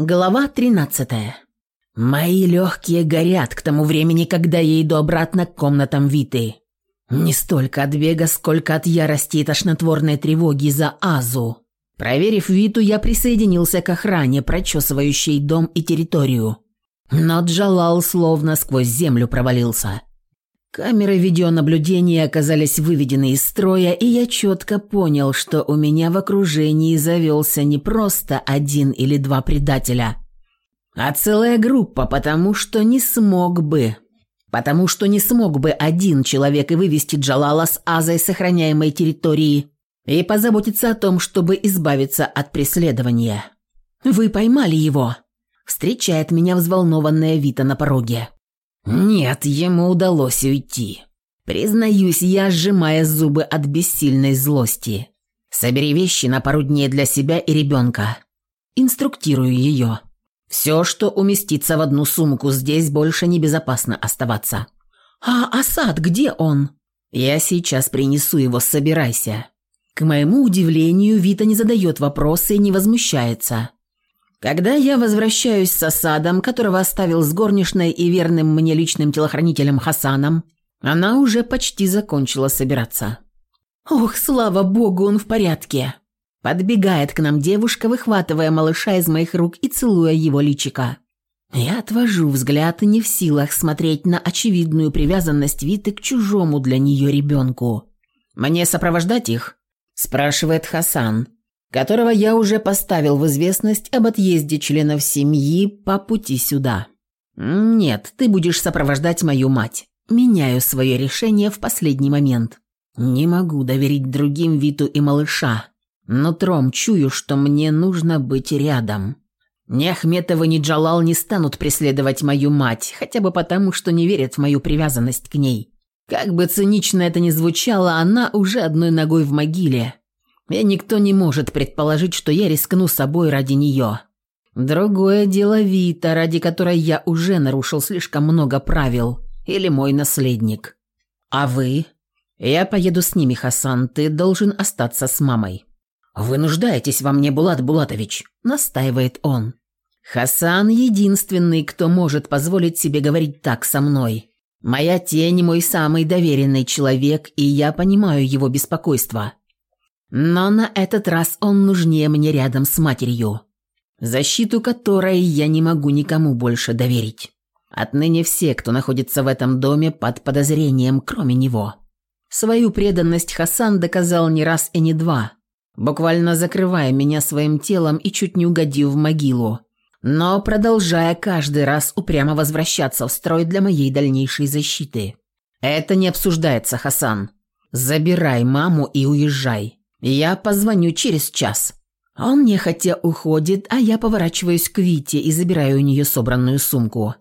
Глава 13. Мои легкие горят к тому времени, когда я иду обратно к комнатам Виты. Не столько от бега, сколько от ярости и тошнотворной тревоги за Азу. Проверив Виту, я присоединился к охране, прочесывающей дом и территорию. Но Джалал словно сквозь землю провалился. Камеры видеонаблюдения оказались выведены из строя, и я четко понял, что у меня в окружении завелся не просто один или два предателя, а целая группа, потому что не смог бы. Потому что не смог бы один человек и вывести Джалала с Азой сохраняемой территории и позаботиться о том, чтобы избавиться от преследования. «Вы поймали его?» Встречает меня взволнованная Вита на пороге. Нет, ему удалось уйти. Признаюсь, я сжимая зубы от бессильной злости. Собери вещи на пару дней для себя и ребенка. Инструктирую ее. Все, что уместится в одну сумку, здесь больше небезопасно оставаться. А Асад, где он? Я сейчас принесу его, собирайся. К моему удивлению, Вита не задает вопросы и не возмущается. Когда я возвращаюсь с осадом, которого оставил с горничной и верным мне личным телохранителем Хасаном, она уже почти закончила собираться. «Ох, слава богу, он в порядке!» Подбегает к нам девушка, выхватывая малыша из моих рук и целуя его личика. Я отвожу взгляд, не в силах смотреть на очевидную привязанность Виты к чужому для нее ребенку. «Мне сопровождать их?» – спрашивает Хасан которого я уже поставил в известность об отъезде членов семьи по пути сюда. Нет, ты будешь сопровождать мою мать. Меняю свое решение в последний момент. Не могу доверить другим Виту и малыша. Но тром чую, что мне нужно быть рядом. Ни Ахметова, ни Джалал не станут преследовать мою мать, хотя бы потому, что не верят в мою привязанность к ней. Как бы цинично это ни звучало, она уже одной ногой в могиле, и никто не может предположить, что я рискну собой ради нее. Другое дело Вита, ради которой я уже нарушил слишком много правил, или мой наследник. А вы? Я поеду с ними, Хасан, ты должен остаться с мамой. Вы нуждаетесь во мне, Булат Булатович, настаивает он. Хасан единственный, кто может позволить себе говорить так со мной. Моя тень мой самый доверенный человек, и я понимаю его беспокойство. Но на этот раз он нужнее мне рядом с матерью, защиту которой я не могу никому больше доверить. Отныне все, кто находится в этом доме, под подозрением, кроме него. Свою преданность Хасан доказал не раз и не два, буквально закрывая меня своим телом и чуть не угодив в могилу, но продолжая каждый раз упрямо возвращаться в строй для моей дальнейшей защиты. «Это не обсуждается, Хасан. Забирай маму и уезжай. Я позвоню через час». Он нехотя уходит, а я поворачиваюсь к Вите и забираю у нее собранную сумку.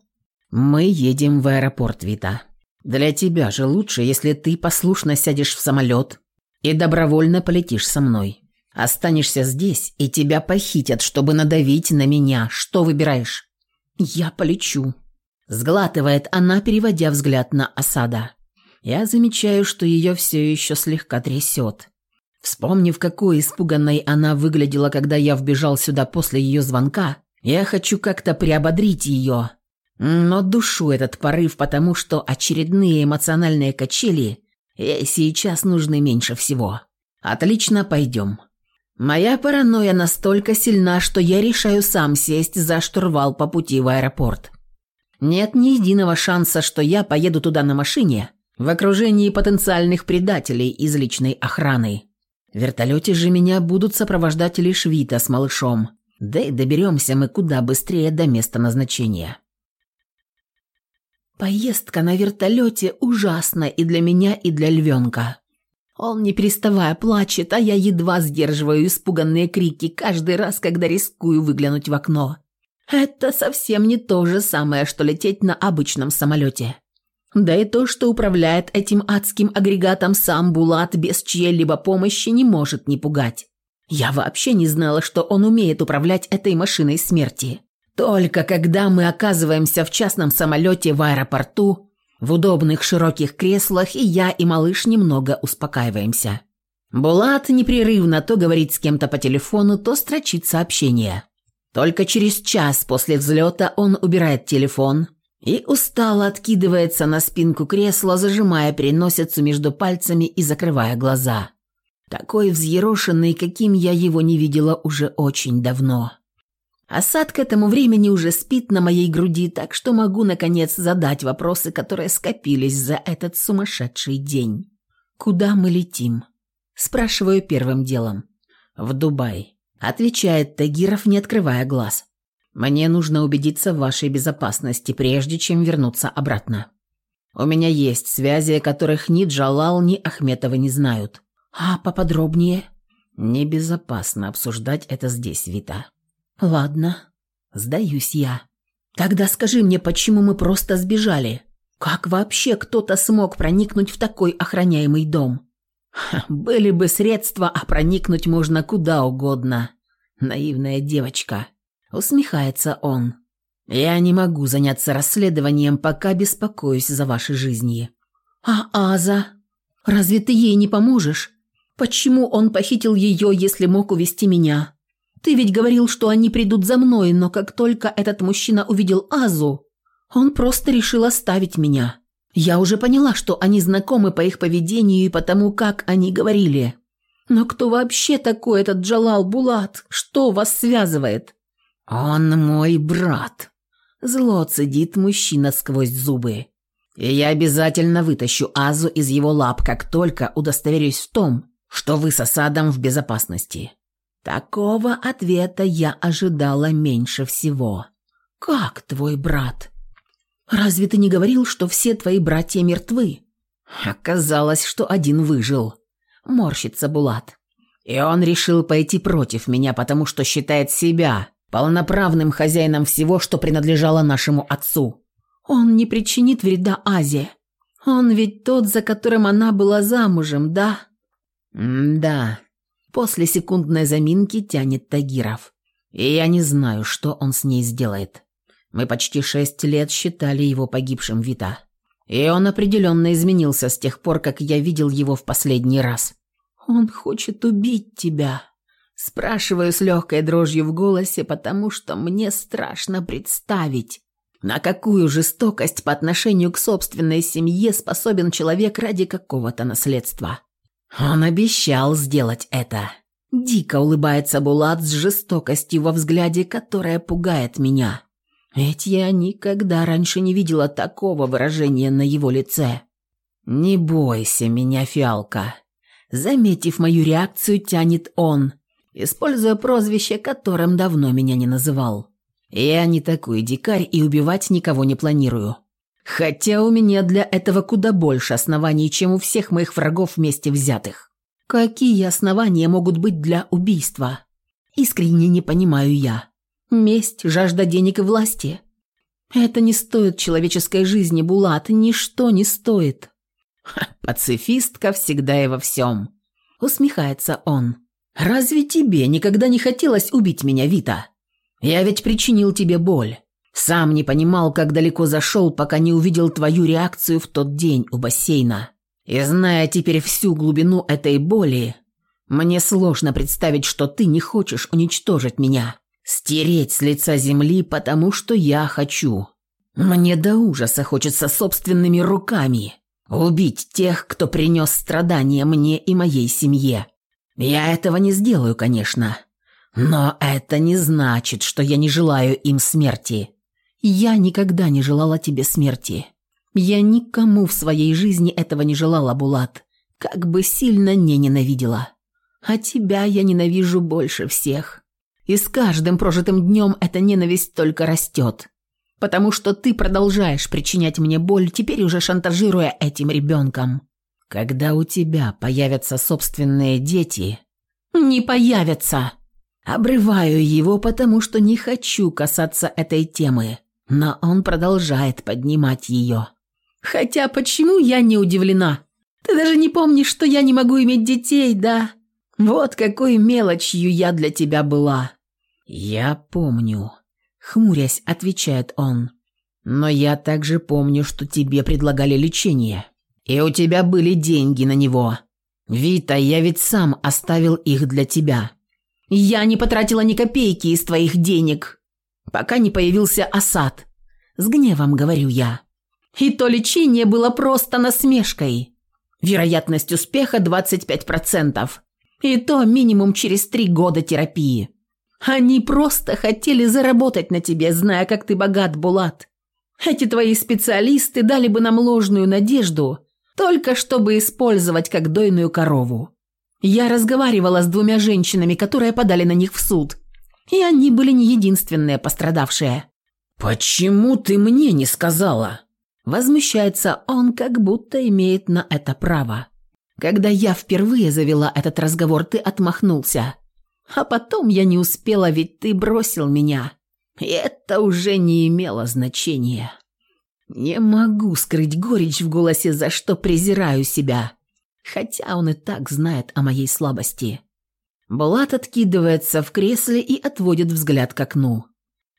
Мы едем в аэропорт, Вита. Для тебя же лучше, если ты послушно сядешь в самолет и добровольно полетишь со мной. Останешься здесь, и тебя похитят, чтобы надавить на меня. Что выбираешь? Я полечу. Сглатывает она, переводя взгляд на осада. Я замечаю, что ее все еще слегка трясет. Вспомнив, какой испуганной она выглядела, когда я вбежал сюда после ее звонка, я хочу как-то приободрить ее. Но душу этот порыв, потому что очередные эмоциональные качели ей сейчас нужны меньше всего. Отлично, пойдем. Моя паранойя настолько сильна, что я решаю сам сесть за штурвал по пути в аэропорт. Нет ни единого шанса, что я поеду туда на машине в окружении потенциальных предателей из личной охраны. Вертолете же меня будут сопровождать лишь Вита с малышом. Да и доберемся мы куда быстрее до места назначения. Поездка на вертолете ужасна и для меня, и для львенка. Он, не переставая, плачет, а я едва сдерживаю испуганные крики каждый раз, когда рискую выглянуть в окно. Это совсем не то же самое, что лететь на обычном самолете. Да и то, что управляет этим адским агрегатом сам Булат без чьей-либо помощи, не может не пугать. Я вообще не знала, что он умеет управлять этой машиной смерти. Только когда мы оказываемся в частном самолете в аэропорту, в удобных широких креслах, и я, и малыш немного успокаиваемся. Булат непрерывно то говорит с кем-то по телефону, то строчит сообщение. Только через час после взлета он убирает телефон и устало откидывается на спинку кресла, зажимая переносицу между пальцами и закрывая глаза. Такой взъерошенный, каким я его не видела уже очень давно. Асад к этому времени уже спит на моей груди, так что могу, наконец, задать вопросы, которые скопились за этот сумасшедший день. «Куда мы летим?» Спрашиваю первым делом. «В Дубай», — отвечает Тагиров, не открывая глаз. «Мне нужно убедиться в вашей безопасности, прежде чем вернуться обратно. У меня есть связи, о которых ни Джалал, ни Ахметова не знают. А поподробнее?» «Небезопасно обсуждать это здесь, Вита». «Ладно, сдаюсь я. Тогда скажи мне, почему мы просто сбежали? Как вообще кто-то смог проникнуть в такой охраняемый дом?» Ха, «Были бы средства, а проникнуть можно куда угодно. Наивная девочка». Усмехается он. «Я не могу заняться расследованием, пока беспокоюсь за ваши жизни». «А Аза? Разве ты ей не поможешь? Почему он похитил ее, если мог увести меня?» Ты ведь говорил, что они придут за мной, но как только этот мужчина увидел Азу, он просто решил оставить меня. Я уже поняла, что они знакомы по их поведению и по тому, как они говорили. Но кто вообще такой этот Джалал Булат? Что вас связывает? Он мой брат. Зло цедит мужчина сквозь зубы. И я обязательно вытащу Азу из его лап, как только удостоверюсь в том, что вы с осадом в безопасности. Такого ответа я ожидала меньше всего. «Как твой брат?» «Разве ты не говорил, что все твои братья мертвы?» «Оказалось, что один выжил», — морщится Булат. «И он решил пойти против меня, потому что считает себя полноправным хозяином всего, что принадлежало нашему отцу. Он не причинит вреда Азе. Он ведь тот, за которым она была замужем, да?» «Да», После секундной заминки тянет Тагиров. И я не знаю, что он с ней сделает. Мы почти шесть лет считали его погибшим Вита. И он определенно изменился с тех пор, как я видел его в последний раз. «Он хочет убить тебя», Спрашиваю с легкой дрожью в голосе, потому что мне страшно представить, на какую жестокость по отношению к собственной семье способен человек ради какого-то наследства. Он обещал сделать это. Дико улыбается Булат с жестокостью во взгляде, которая пугает меня. Ведь я никогда раньше не видела такого выражения на его лице. «Не бойся меня, фиалка». Заметив мою реакцию, тянет он, используя прозвище, которым давно меня не называл. Я не такой дикарь и убивать никого не планирую. Хотя у меня для этого куда больше оснований, чем у всех моих врагов вместе взятых. Какие основания могут быть для убийства? Искренне не понимаю я. Месть, жажда денег и власти. Это не стоит человеческой жизни, Булат, ничто не стоит. Ха, пацифистка всегда и во всем. Усмехается он. Разве тебе никогда не хотелось убить меня, Вита? Я ведь причинил тебе боль. Сам не понимал, как далеко зашел, пока не увидел твою реакцию в тот день у бассейна. И зная теперь всю глубину этой боли, мне сложно представить, что ты не хочешь уничтожить меня. Стереть с лица земли, потому что я хочу. Мне до ужаса хочется собственными руками убить тех, кто принес страдания мне и моей семье. Я этого не сделаю, конечно. Но это не значит, что я не желаю им смерти. Я никогда не желала тебе смерти. Я никому в своей жизни этого не желала, Булат, как бы сильно не ненавидела. А тебя я ненавижу больше всех. И с каждым прожитым днем эта ненависть только растет. Потому что ты продолжаешь причинять мне боль, теперь уже шантажируя этим ребенком. Когда у тебя появятся собственные дети... Не появятся. Обрываю его, потому что не хочу касаться этой темы. Но он продолжает поднимать ее. Хотя почему я не удивлена? Ты даже не помнишь, что я не могу иметь детей, да? Вот какой мелочью я для тебя была. Я помню. Хмурясь, отвечает он. Но я также помню, что тебе предлагали лечение. И у тебя были деньги на него. Вита, я ведь сам оставил их для тебя. Я не потратила ни копейки из твоих денег, пока не появился Асад. С гневом говорю я. И то лечение было просто насмешкой. Вероятность успеха 25%. И то минимум через три года терапии. Они просто хотели заработать на тебе, зная, как ты богат, Булат. Эти твои специалисты дали бы нам ложную надежду, только чтобы использовать как дойную корову. Я разговаривала с двумя женщинами, которые подали на них в суд, и они были не единственные пострадавшие. «Почему ты мне не сказала?» Возмущается он, как будто имеет на это право. Когда я впервые завела этот разговор, ты отмахнулся. А потом я не успела, ведь ты бросил меня. И это уже не имело значения. Не могу скрыть горечь в голосе, за что презираю себя. Хотя он и так знает о моей слабости. Булат откидывается в кресле и отводит взгляд к окну.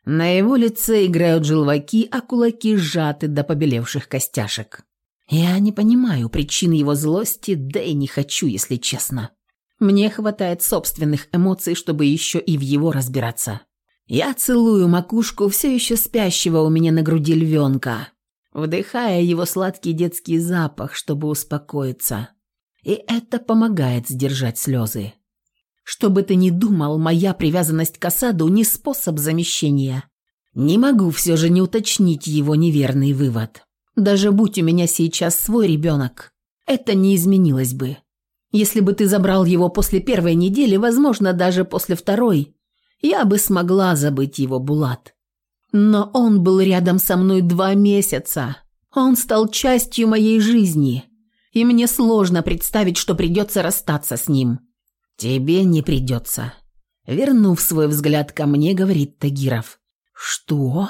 На его лице играют желваки, а кулаки сжаты до побелевших костяшек. Я не понимаю причин его злости, да и не хочу, если честно. Мне хватает собственных эмоций, чтобы еще и в его разбираться. Я целую макушку все еще спящего у меня на груди львенка, вдыхая его сладкий детский запах, чтобы успокоиться. И это помогает сдержать слезы. Что бы ты ни думал, моя привязанность к осаду не способ замещения. Не могу все же не уточнить его неверный вывод. Даже будь у меня сейчас свой ребенок, это не изменилось бы. Если бы ты забрал его после первой недели, возможно, даже после второй, я бы смогла забыть его, Булат. Но он был рядом со мной два месяца. Он стал частью моей жизни, и мне сложно представить, что придется расстаться с ним. Тебе не придется. Вернув свой взгляд ко мне, говорит Тагиров. Что?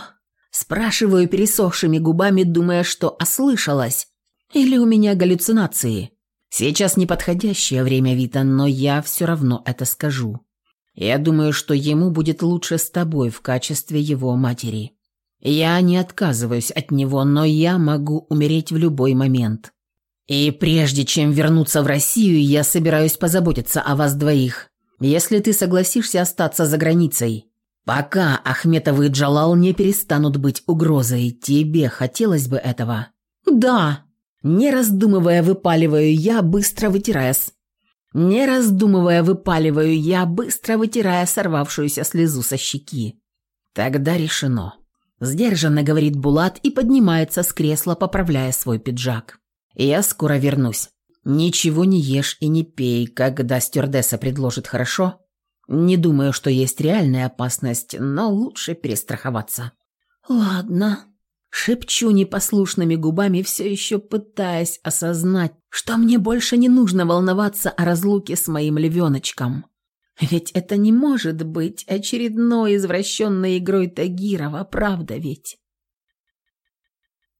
Спрашиваю пересохшими губами, думая, что ослышалась. Или у меня галлюцинации. Сейчас неподходящее время, Вита, но я все равно это скажу. Я думаю, что ему будет лучше с тобой в качестве его матери. Я не отказываюсь от него, но я могу умереть в любой момент. И прежде чем вернуться в Россию, я собираюсь позаботиться о вас двоих, если ты согласишься остаться за границей. Пока Ахметов и Джалал не перестанут быть угрозой, тебе хотелось бы этого? Да, не раздумывая, выпаливаю я, быстро вытирая. Не раздумывая, выпаливаю я, быстро вытирая сорвавшуюся слезу со щеки. Тогда решено. Сдержанно говорит Булат и поднимается с кресла, поправляя свой пиджак. Я скоро вернусь. Ничего не ешь и не пей, когда стюардесса предложит, хорошо? Не думаю, что есть реальная опасность, но лучше перестраховаться. Ладно. Шепчу непослушными губами, все еще пытаясь осознать, что мне больше не нужно волноваться о разлуке с моим львеночком. Ведь это не может быть очередной извращенной игрой Тагирова, правда ведь?